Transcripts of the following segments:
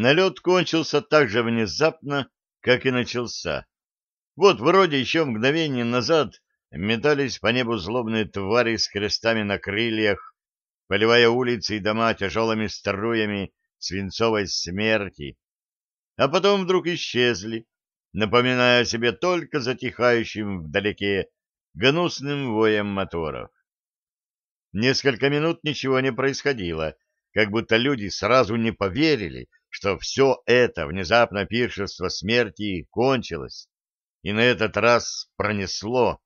Налет кончился так же внезапно, как и начался. Вот вроде еще мгновение назад метались по небу злобные твари с крестами на крыльях, поливая улицы и дома тяжелыми струями свинцовой смерти, а потом вдруг исчезли, напоминая о себе только затихающим вдалеке гнусным воем моторов. Несколько минут ничего не происходило, как будто люди сразу не поверили, что все это внезапно пиршество смерти кончилось, и на этот раз пронесло.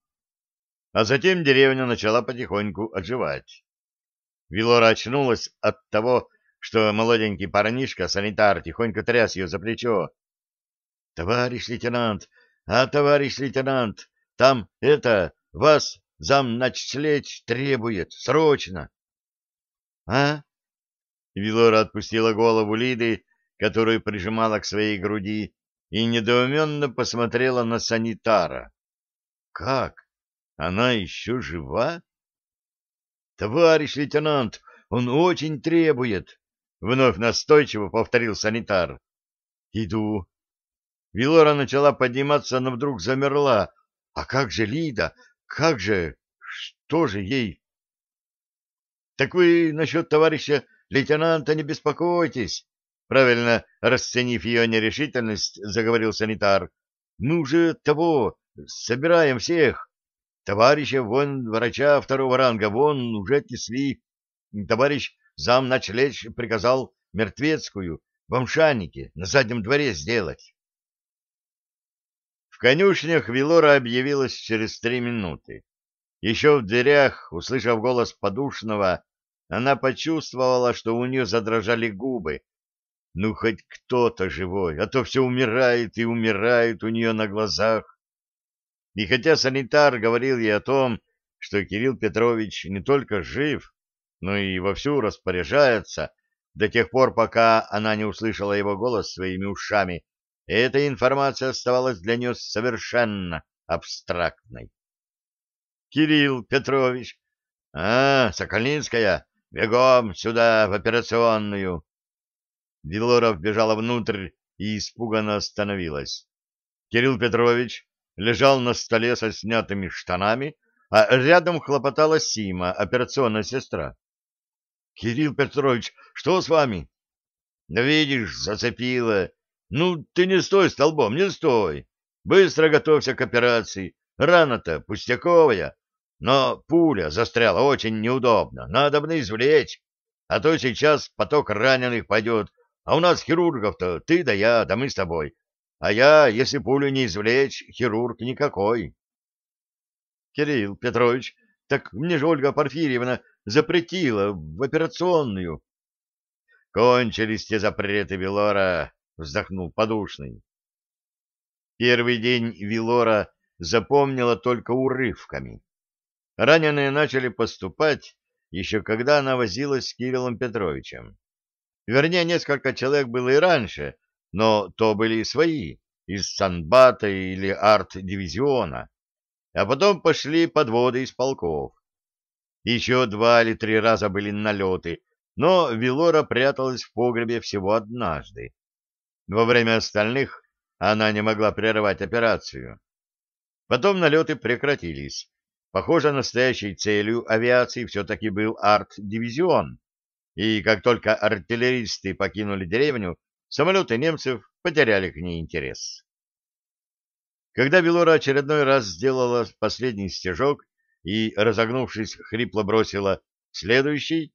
А затем деревня начала потихоньку оживать. Вилора очнулась от того, что молоденький парнишка, санитар, тихонько тряс ее за плечо. — Товарищ лейтенант, а, товарищ лейтенант, там это, вас зам ночлечь требует, срочно. — А? Вилора отпустила голову Лиды, которую прижимала к своей груди, и недоуменно посмотрела на санитара. — Как? Она еще жива? — Товарищ лейтенант, он очень требует, — вновь настойчиво повторил санитар. — Иду. Вилора начала подниматься, но вдруг замерла. А как же Лида? Как же? Что же ей? — Так вы насчет товарища лейтенанта не беспокойтесь, — правильно расценив ее нерешительность, заговорил санитар. — Мы уже того, собираем всех. Товарища вон врача второго ранга вон уже отнесли. Товарищ зам ночлечь приказал мертвецкую в Амшанике на заднем дворе сделать конюшнях Вилора объявилась через три минуты. Еще в дверях, услышав голос подушного, она почувствовала, что у нее задрожали губы. Ну, хоть кто-то живой, а то все умирает и умирает у нее на глазах. И хотя санитар говорил ей о том, что Кирилл Петрович не только жив, но и вовсю распоряжается, до тех пор, пока она не услышала его голос своими ушами, эта информация оставалась для нее совершенно абстрактной. «Кирилл Петрович!» «А, Соколинская! Бегом сюда, в операционную!» Вилоров бежала внутрь и испуганно остановилась. Кирилл Петрович лежал на столе со снятыми штанами, а рядом хлопотала Сима, операционная сестра. — Кирилл Петрович, что с вами? — Да видишь, зацепило. Ну, ты не стой столбом, не стой. Быстро готовься к операции. Рана-то пустяковая, но пуля застряла очень неудобно. Надо бы извлечь, а то сейчас поток раненых пойдет. А у нас хирургов-то ты да я, да мы с тобой. А я, если пулю не извлечь, хирург никакой. Кирилл Петрович, так мне же Ольга Порфирьевна запретила в операционную. Кончились те запреты, Белора вздохнул подушный. Первый день Вилора запомнила только урывками. Раненые начали поступать еще когда она возилась с Кириллом Петровичем. Вернее, несколько человек было и раньше, но то были свои, из Санбата или арт-дивизиона, а потом пошли подводы из полков. Еще два или три раза были налеты, но Вилора пряталась в погребе всего однажды. Во время остальных она не могла прервать операцию. Потом налеты прекратились. Похоже, настоящей целью авиации все-таки был арт-дивизион. И как только артиллеристы покинули деревню, самолеты немцев потеряли к ней интерес. Когда Белора очередной раз сделала последний стежок и, разогнувшись, хрипло бросила «следующий»,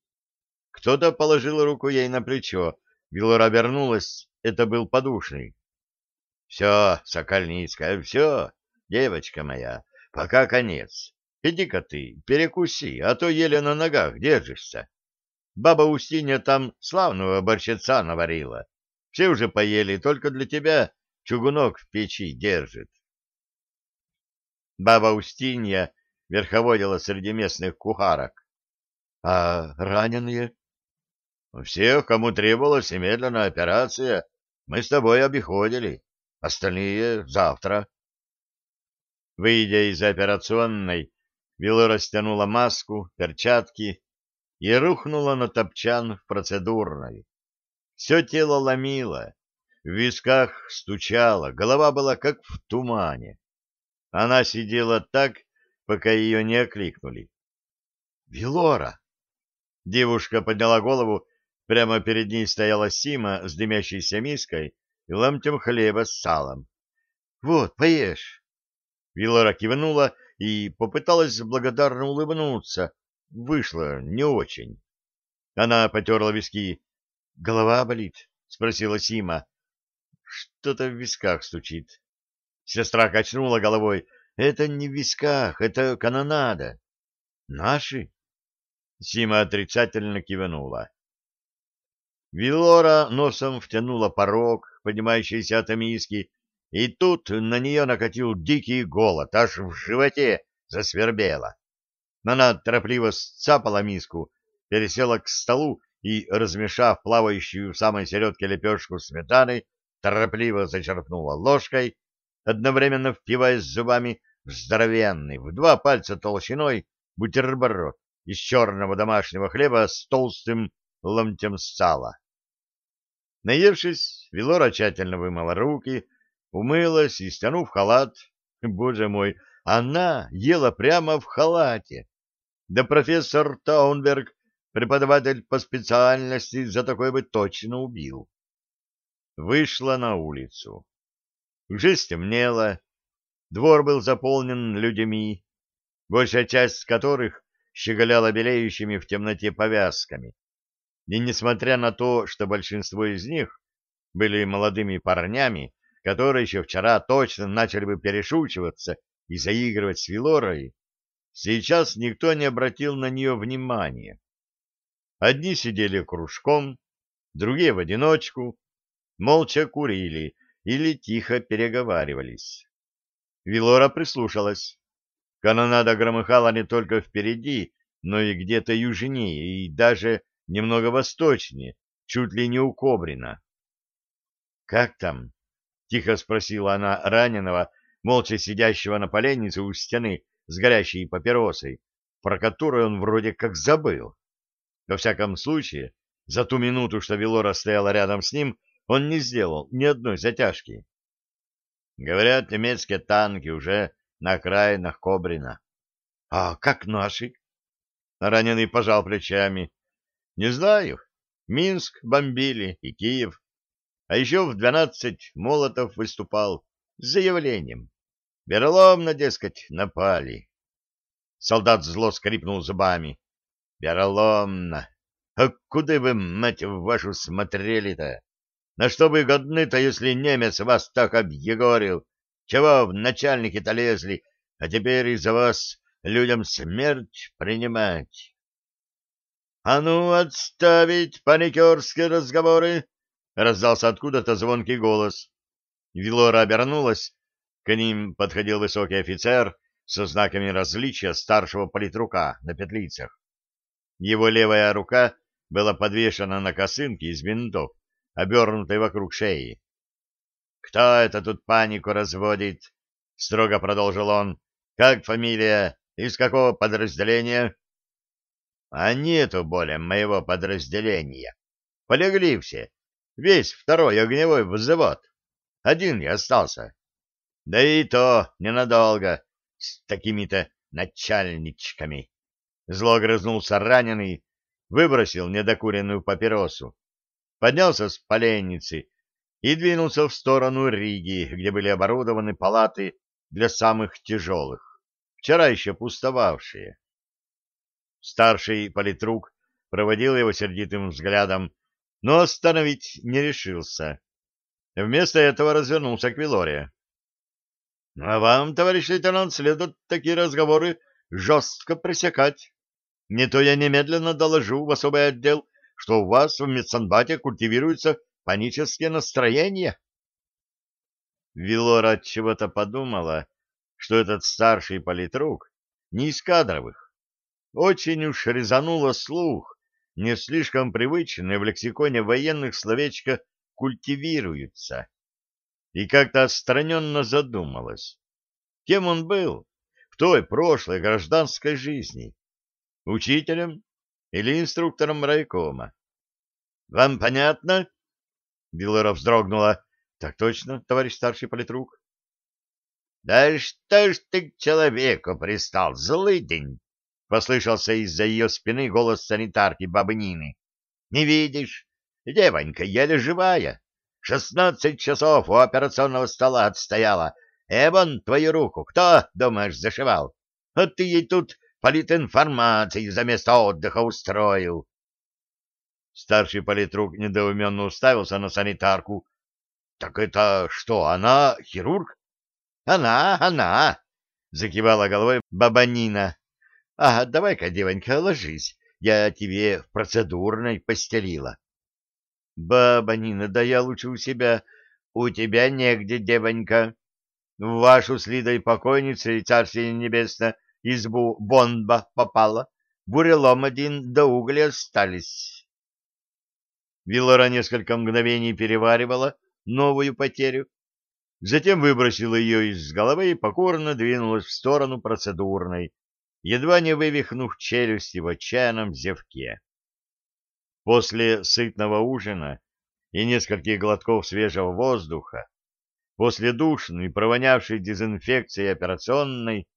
кто-то положил руку ей на плечо. Белора обернулась это был подушный. — Все, Сокольницкая, все, девочка моя, пока конец. Иди-ка ты, перекуси, а то еле на ногах держишься. Баба Устинья там славного борщеца наварила. Все уже поели, только для тебя чугунок в печи держит. Баба Устинья верховодила среди местных кухарок. — А раненые? — Всех, кому требовалась немедленная операция, мы с тобой обиходили. Остальные завтра. Выйдя из операционной, Вилла растянула маску, перчатки и рухнула на топчан в процедурной. Все тело ломило, в висках стучало, голова была как в тумане. Она сидела так, пока ее не окликнули. «Вилора!» Девушка подняла голову, прямо перед ней стояла Сима с дымящейся миской и ломтем хлеба с салом. «Вот, поешь!» Вилора кивнула и попыталась благодарно улыбнуться. Вышло не очень. Она потерла виски. «Голова болит?» — спросила Сима. «Что-то в висках стучит». Сестра качнула головой. «Это не в висках, это канонада». «Наши?» Сима отрицательно кивнула. Вилора носом втянула порог, поднимающийся от миски, и тут на нее накатил дикий голод, аж в животе засвербело. Она торопливо сцапала миску, пересела к столу и, размешав плавающую в самой середке лепешку сметаны, торопливо зачерпнула ложкой, одновременно впиваясь зубами в здоровенный, в два пальца толщиной, бутерброд из черного домашнего хлеба с толстым ломтем сала. Наевшись, Вилора тщательно вымыла руки, умылась и, стянув халат, боже мой, она ела прямо в халате. Да профессор Таунберг, преподаватель по специальности, за такое бы точно убил. Вышла на улицу. Уже стемнело, двор был заполнен людьми, большая часть которых щеголяла белеющими в темноте повязками. И несмотря на то, что большинство из них были молодыми парнями, которые еще вчера точно начали бы перешучиваться и заигрывать с Вилорой, сейчас никто не обратил на нее внимания. Одни сидели кружком, другие в одиночку, молча курили или тихо переговаривались. Вилора прислушалась. Канонада громыхала не только впереди, но и где-то южнее, и даже немного восточнее, чуть ли не у Кобрина. — Как там? — тихо спросила она раненого, молча сидящего на поленнице у стены с горящей папиросой, про которую он вроде как забыл. Во всяком случае, за ту минуту, что Велора стояла рядом с ним, он не сделал ни одной затяжки. Говорят, немецкие танки уже на окраинах Кобрина. — А как наши? Раненый пожал плечами. — Не знаю. Минск бомбили и Киев. А еще в двенадцать Молотов выступал с заявлением. Вероломно, дескать, напали. Солдат зло скрипнул зубами. Вероломно. А куда вы, мать вашу, смотрели-то? На что вы годны-то, если немец вас так объегорил? Чего в начальники-то лезли, а теперь из-за вас людям смерть принимать? — А ну, отставить паникерские разговоры! — раздался откуда-то звонкий голос. Вилора обернулась. К ним подходил высокий офицер со знаками различия старшего политрука на петлицах. Его левая рука была подвешена на косынке из винтов, обернутой вокруг шеи. «Кто это тут панику разводит?» — строго продолжил он. «Как фамилия? Из какого подразделения?» «А нету более моего подразделения. Полегли все. Весь второй огневой взвод. Один я остался. Да и то ненадолго, с такими-то начальничками». Зло грызнулся раненый, выбросил недокуренную папиросу поднялся с поленницы и двинулся в сторону Риги, где были оборудованы палаты для самых тяжелых, вчера еще пустовавшие. Старший политрук проводил его сердитым взглядом, но остановить не решился. Вместо этого развернулся к Вилоре. — А вам, товарищ лейтенант, следует такие разговоры жестко пресекать. Не то я немедленно доложу в особый отдел что у вас в медсанбате культивируются панические настроения? Вилора от чего-то подумала, что этот старший политрук не из кадровых. Очень уж резануло слух, не слишком привычное в лексиконе военных словечко «культивируются». И как-то отстраненно задумалась, кем он был в той прошлой гражданской жизни, учителем или инструктором райкома. Вам понятно? Виллера вздрогнула. — Так точно, товарищ старший политрук. — Да что ж ты к человеку пристал, злый день! — послышался из-за ее спины голос санитарки бабы Нины. — Не видишь? Девонька еле живая. Шестнадцать часов у операционного стола отстояла. Эвон, твою руку кто, думаешь, зашивал? Вот ты ей тут политинформации за место отдыха устроил. Старший политрук недоуменно уставился на санитарку. — Так это что, она хирург? — Она, она! — закивала головой баба Нина. — А, давай-ка, девонька, ложись, я тебе в процедурной постелила. — Баба Нина, да я лучше у себя. У тебя негде, девонька. В вашу с Лидой покойницей, царствие небесное, избу бомба попала. Бурелом один до угля остались. Вилора несколько мгновений переваривала новую потерю, затем выбросила ее из головы и покорно двинулась в сторону процедурной, едва не вывихнув челюсти в отчаянном зевке. После сытного ужина и нескольких глотков свежего воздуха, после душной, провонявшей дезинфекцией операционной,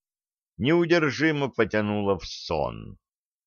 неудержимо потянуло в сон.